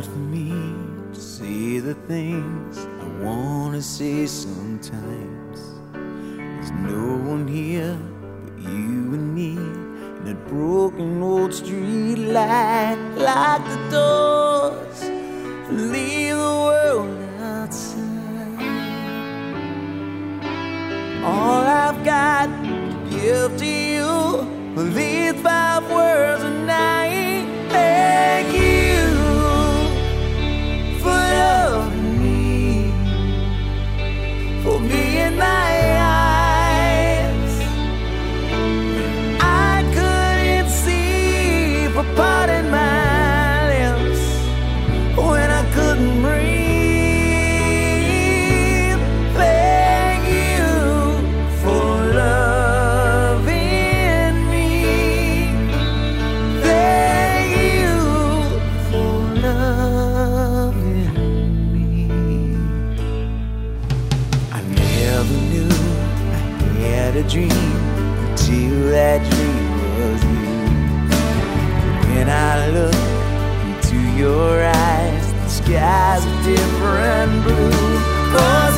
hard for me to say the things I wanna say sometimes. There's no one here but you and me. And that broken old street light, lock the doors, leave the world outside. All I've got to give to you these five words, had a dream until that dream was you. When I look into your eyes, the sky's a different blue. Oh,